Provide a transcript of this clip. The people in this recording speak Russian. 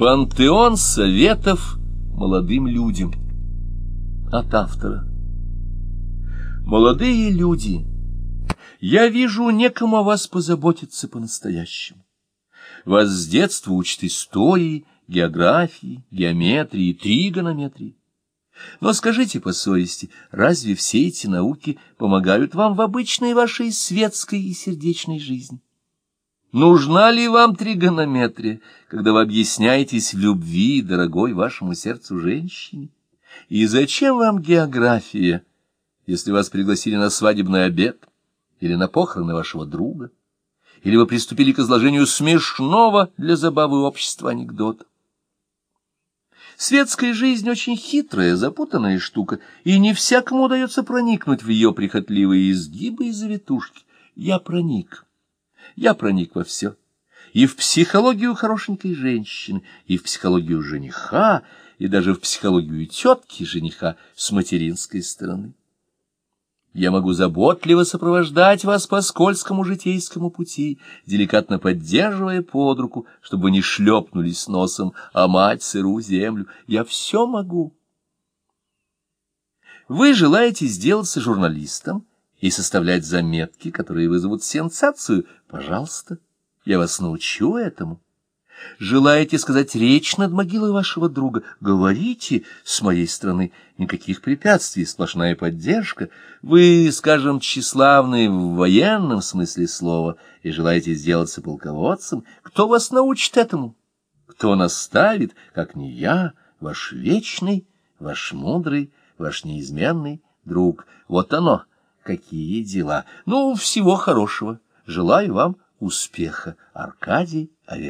Пантеон советов молодым людям. От автора. Молодые люди, я вижу, некому о вас позаботиться по-настоящему. Вас с детства учат истории, географии, геометрии, тригонометрии. Но скажите по совести, разве все эти науки помогают вам в обычной вашей светской и сердечной жизни? Нужна ли вам тригонометрия, когда вы объясняетесь в любви, дорогой вашему сердцу женщине? И зачем вам география, если вас пригласили на свадебный обед или на похороны вашего друга? Или вы приступили к изложению смешного для забавы общества анекдота? Светская жизнь очень хитрая, запутанная штука, и не всякому удается проникнуть в ее прихотливые изгибы и завитушки. Я проник. Я проник во все. И в психологию хорошенькой женщины, и в психологию жениха, и даже в психологию тетки жениха с материнской стороны. Я могу заботливо сопровождать вас по скользкому житейскому пути, деликатно поддерживая под руку, чтобы не шлепнулись носом, а мать сыру землю. Я все могу. Вы желаете сделаться журналистом, и составлять заметки, которые вызовут сенсацию, пожалуйста, я вас научу этому. Желаете сказать речь над могилой вашего друга? Говорите, с моей стороны, никаких препятствий, сплошная поддержка. Вы, скажем, тщеславны в военном смысле слова и желаете сделаться полководцем. Кто вас научит этому? Кто наставит, как не я, ваш вечный, ваш мудрый, ваш неизменный друг? Вот оно, какие дела. Ну, всего хорошего. Желаю вам успеха. Аркадий Аверин.